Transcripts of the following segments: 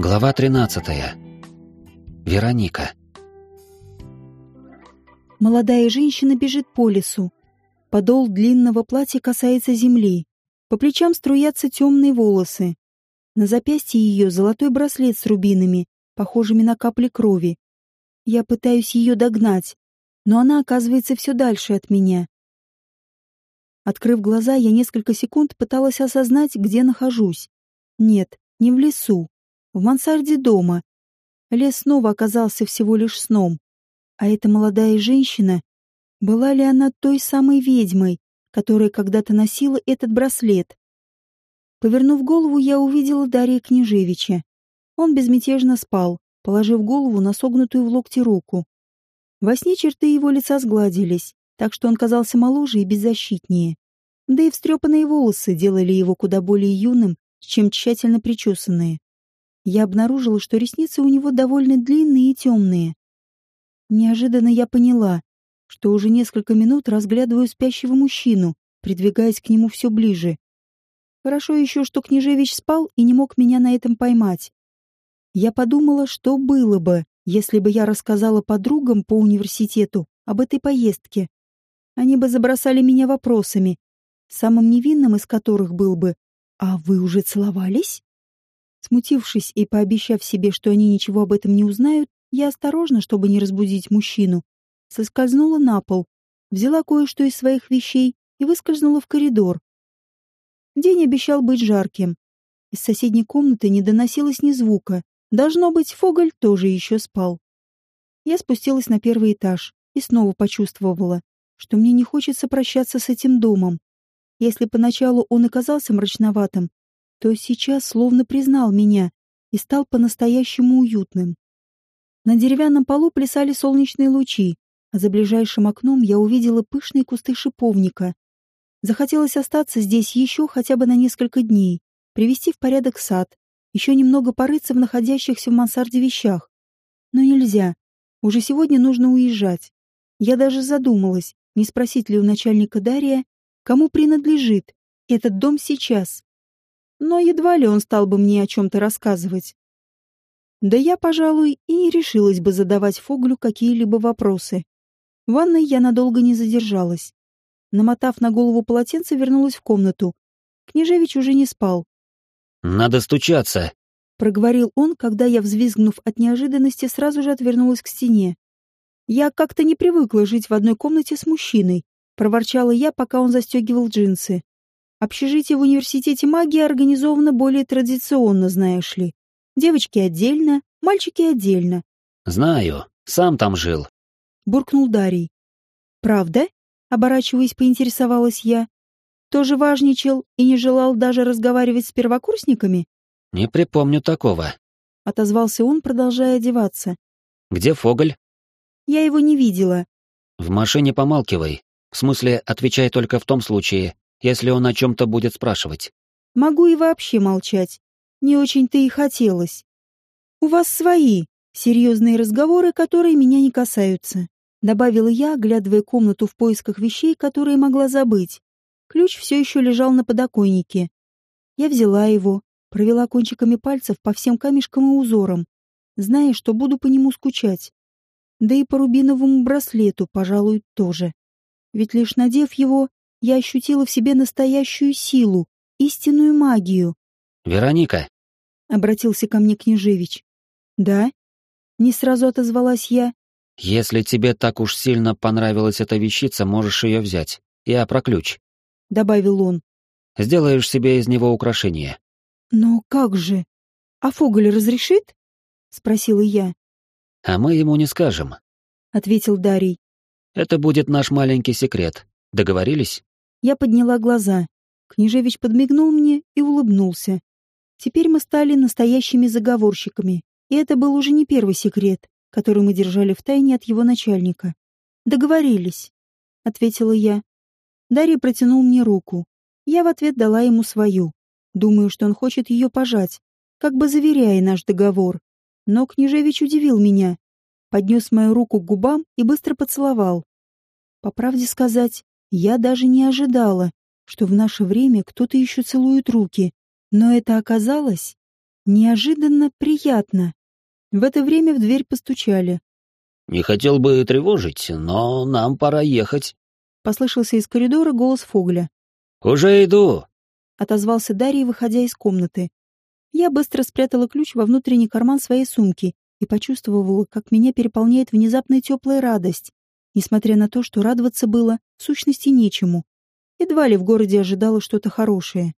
Глава 13. Вероника. Молодая женщина бежит по лесу. Подол длинного платья касается земли. По плечам струятся темные волосы. На запястье ее золотой браслет с рубинами, похожими на капли крови. Я пытаюсь ее догнать, но она оказывается все дальше от меня. Открыв глаза, я несколько секунд пыталась осознать, где нахожусь. Нет, не в лесу. В мансарде дома. Лес снова оказался всего лишь сном. А эта молодая женщина, была ли она той самой ведьмой, которая когда-то носила этот браслет? Повернув голову, я увидела Дарья Княжевича. Он безмятежно спал, положив голову на согнутую в локте руку. Во сне черты его лица сгладились, так что он казался моложе и беззащитнее. Да и встрепанные волосы делали его куда более юным, чем тщательно причесанные. Я обнаружила, что ресницы у него довольно длинные и темные. Неожиданно я поняла, что уже несколько минут разглядываю спящего мужчину, придвигаясь к нему все ближе. Хорошо еще, что Княжевич спал и не мог меня на этом поймать. Я подумала, что было бы, если бы я рассказала подругам по университету об этой поездке. Они бы забросали меня вопросами, самым невинным из которых был бы «А вы уже целовались?» Смутившись и пообещав себе, что они ничего об этом не узнают, я осторожно, чтобы не разбудить мужчину, соскользнула на пол, взяла кое-что из своих вещей и выскользнула в коридор. День обещал быть жарким. Из соседней комнаты не доносилось ни звука. Должно быть, Фоголь тоже еще спал. Я спустилась на первый этаж и снова почувствовала, что мне не хочется прощаться с этим домом. Если поначалу он и казался мрачноватым, то сейчас словно признал меня и стал по-настоящему уютным. На деревянном полу плясали солнечные лучи, а за ближайшим окном я увидела пышные кусты шиповника. Захотелось остаться здесь еще хотя бы на несколько дней, привести в порядок сад, еще немного порыться в находящихся в мансарде вещах. Но нельзя. Уже сегодня нужно уезжать. Я даже задумалась, не спросить ли у начальника Дария, кому принадлежит этот дом сейчас но едва ли он стал бы мне о чем-то рассказывать. Да я, пожалуй, и не решилась бы задавать Фоглю какие-либо вопросы. В ванной я надолго не задержалась. Намотав на голову полотенце, вернулась в комнату. Княжевич уже не спал. «Надо стучаться», — проговорил он, когда я, взвизгнув от неожиданности, сразу же отвернулась к стене. «Я как-то не привыкла жить в одной комнате с мужчиной», — проворчала я, пока он застегивал джинсы. Общежитие в университете магии организовано более традиционно, знаешь ли. Девочки отдельно, мальчики отдельно. Знаю, сам там жил. Буркнул Дарий. Правда? Оборачиваясь, поинтересовалась я. Тоже важничал и не желал даже разговаривать с первокурсниками? Не припомню такого. Отозвался он, продолжая одеваться. Где Фоголь? Я его не видела. В машине помалкивай. В смысле, отвечай только в том случае, если он о чем-то будет спрашивать. Могу и вообще молчать. Не очень-то и хотелось. У вас свои, серьезные разговоры, которые меня не касаются. Добавила я, оглядывая комнату в поисках вещей, которые могла забыть. Ключ все еще лежал на подоконнике. Я взяла его, провела кончиками пальцев по всем камешкам и узорам, зная, что буду по нему скучать. Да и по рубиновому браслету, пожалуй, тоже. Ведь лишь надев его, я ощутила в себе настоящую силу, истинную магию. «Вероника!» — обратился ко мне княжевич. «Да?» — не сразу отозвалась я. «Если тебе так уж сильно понравилась эта вещица, можешь ее взять. Я про ключ», — добавил он. «Сделаешь себе из него украшение». «Но как же? А Фоголь разрешит?» — спросила я. «А мы ему не скажем», — ответил Дарий. «Это будет наш маленький секрет. Договорились?» Я подняла глаза. Княжевич подмигнул мне и улыбнулся. Теперь мы стали настоящими заговорщиками, и это был уже не первый секрет, который мы держали в тайне от его начальника. «Договорились», — ответила я. Дарья протянул мне руку. Я в ответ дала ему свою. Думаю, что он хочет ее пожать, как бы заверяя наш договор. Но Княжевич удивил меня. Поднес мою руку к губам и быстро поцеловал. По правде сказать, я даже не ожидала, что в наше время кто-то еще целует руки, но это оказалось Неожиданно приятно. В это время в дверь постучали. «Не хотел бы тревожить, но нам пора ехать», — послышался из коридора голос Фогля. «Уже иду», — отозвался Дарья, выходя из комнаты. Я быстро спрятала ключ во внутренний карман своей сумки и почувствовала, как меня переполняет внезапная теплая радость, несмотря на то, что радоваться было, в сущности, нечему. Едва ли в городе ожидало что-то хорошее.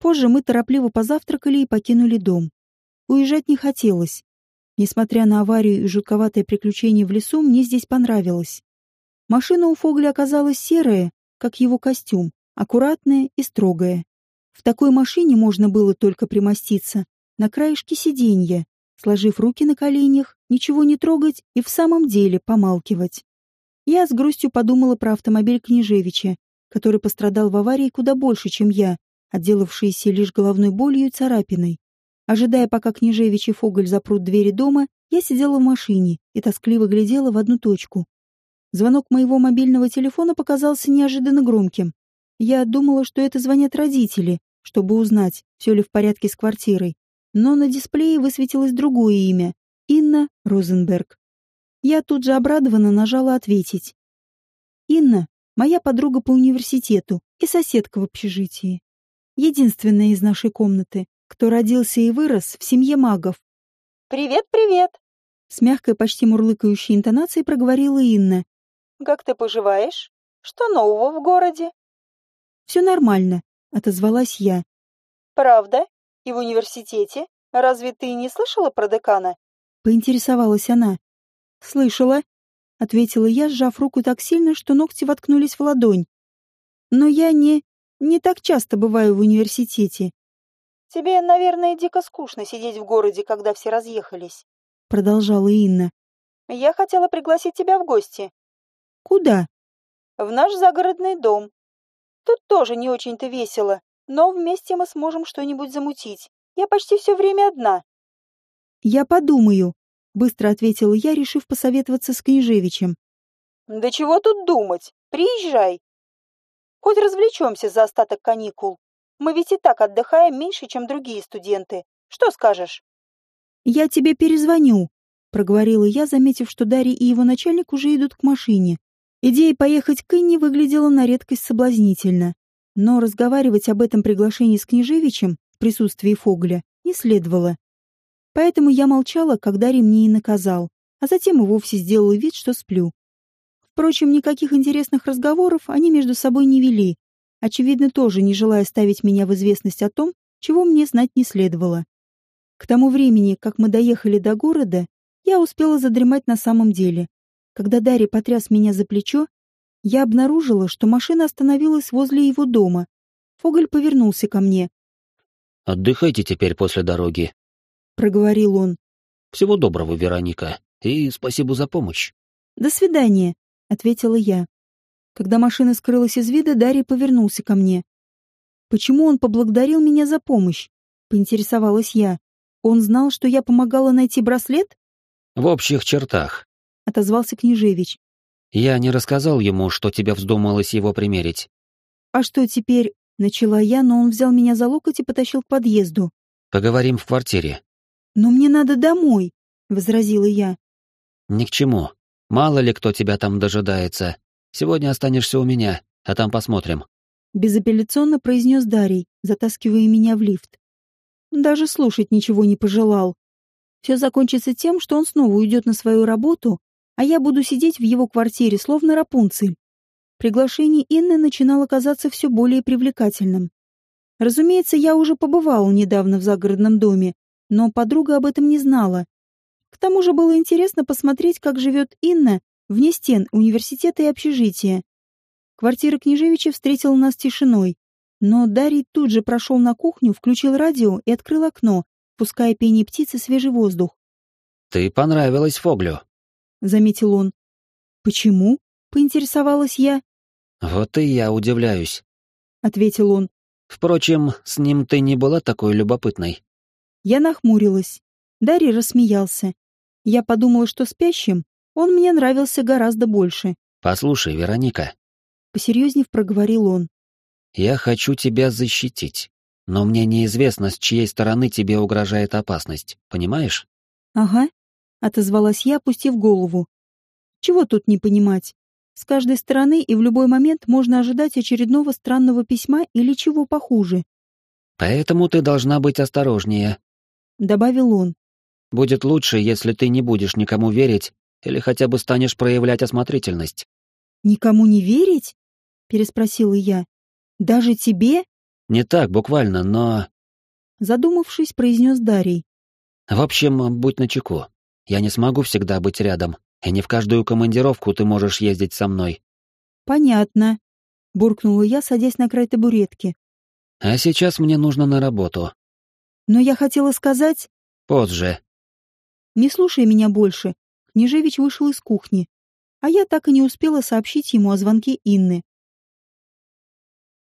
Позже мы торопливо позавтракали и покинули дом. Уезжать не хотелось. Несмотря на аварию и жутковатое приключение в лесу, мне здесь понравилось. Машина у Фогля оказалась серая, как его костюм, аккуратная и строгая. В такой машине можно было только примоститься на краешке сиденья, сложив руки на коленях, ничего не трогать и в самом деле помалкивать. Я с грустью подумала про автомобиль Княжевича, который пострадал в аварии куда больше, чем я, отделавшийся лишь головной болью и царапиной. Ожидая, пока Княжевич и Фоголь запрут двери дома, я сидела в машине и тоскливо глядела в одну точку. Звонок моего мобильного телефона показался неожиданно громким. Я думала, что это звонят родители, чтобы узнать, все ли в порядке с квартирой. Но на дисплее высветилось другое имя — Инна Розенберг. Я тут же обрадованно нажала «Ответить». Инна — моя подруга по университету и соседка в общежитии. Единственная из нашей комнаты, кто родился и вырос в семье магов. «Привет, привет!» С мягкой, почти мурлыкающей интонацией проговорила Инна. «Как ты поживаешь? Что нового в городе?» «Все нормально», — отозвалась я. «Правда? И в университете? Разве ты не слышала про декана?» Поинтересовалась она. «Слышала», — ответила я, сжав руку так сильно, что ногти воткнулись в ладонь. «Но я не... не так часто бываю в университете». «Тебе, наверное, дико скучно сидеть в городе, когда все разъехались», — продолжала Инна. «Я хотела пригласить тебя в гости». «Куда?» «В наш загородный дом. Тут тоже не очень-то весело, но вместе мы сможем что-нибудь замутить. Я почти все время одна». «Я подумаю», Быстро ответила я, решив посоветоваться с Княжевичем. «Да чего тут думать? Приезжай. Хоть развлечемся за остаток каникул. Мы ведь и так отдыхаем меньше, чем другие студенты. Что скажешь?» «Я тебе перезвоню», — проговорила я, заметив, что Дарья и его начальник уже идут к машине. Идея поехать к Инне выглядела на редкость соблазнительно. Но разговаривать об этом приглашении с Княжевичем в присутствии Фогля не следовало. Поэтому я молчала, когда ремни и наказал, а затем и вовсе сделала вид, что сплю. Впрочем, никаких интересных разговоров они между собой не вели, очевидно, тоже не желая ставить меня в известность о том, чего мне знать не следовало. К тому времени, как мы доехали до города, я успела задремать на самом деле. Когда Дарья потряс меня за плечо, я обнаружила, что машина остановилась возле его дома. Фоголь повернулся ко мне. «Отдыхайте теперь после дороги. — проговорил он. «Всего доброго, Вероника, и спасибо за помощь». «До свидания», — ответила я. Когда машина скрылась из вида, Дарья повернулся ко мне. «Почему он поблагодарил меня за помощь?» — поинтересовалась я. «Он знал, что я помогала найти браслет?» «В общих чертах», — отозвался Княжевич. «Я не рассказал ему, что тебе вздумалось его примерить». «А что теперь?» — начала я, но он взял меня за локоть и потащил к подъезду. «Поговорим в квартире. «Но мне надо домой», — возразила я. «Ни к чему. Мало ли кто тебя там дожидается. Сегодня останешься у меня, а там посмотрим». Безапелляционно произнес Дарий, затаскивая меня в лифт. Даже слушать ничего не пожелал. Все закончится тем, что он снова уйдет на свою работу, а я буду сидеть в его квартире, словно Рапунцель. Приглашение Инны начинало казаться все более привлекательным. Разумеется, я уже побывал недавно в загородном доме, но подруга об этом не знала. К тому же было интересно посмотреть, как живет Инна вне стен университета и общежития. Квартира Княжевича встретила нас тишиной, но Дарий тут же прошел на кухню, включил радио и открыл окно, пуская пение птицы свежий воздух. «Ты понравилась Фоглю», — заметил он. «Почему?» — поинтересовалась я. «Вот и я удивляюсь», — ответил он. «Впрочем, с ним ты не была такой любопытной». Я нахмурилась. Дарья рассмеялся. Я подумала, что спящим он мне нравился гораздо больше. «Послушай, Вероника», — посерьезнев проговорил он. «Я хочу тебя защитить. Но мне неизвестно, с чьей стороны тебе угрожает опасность, понимаешь? Ага, отозвалась я, опустив голову. Чего тут не понимать? С каждой стороны и в любой момент можно ожидать очередного странного письма или чего похуже. Поэтому ты должна быть осторожнее, добавил он. Будет лучше, если ты не будешь никому верить или хотя бы станешь проявлять осмотрительность. Никому не верить? переспросила я. Даже тебе? Не так буквально, но задумавшись, произнес Дарий. В общем, будь начеку. Я не смогу всегда быть рядом, и не в каждую командировку ты можешь ездить со мной. Понятно, буркнула я, садясь на край табуретки. А сейчас мне нужно на работу. Но я хотела сказать... Позже. Не слушай меня больше. Княжевич вышел из кухни, а я так и не успела сообщить ему о звонке Инны.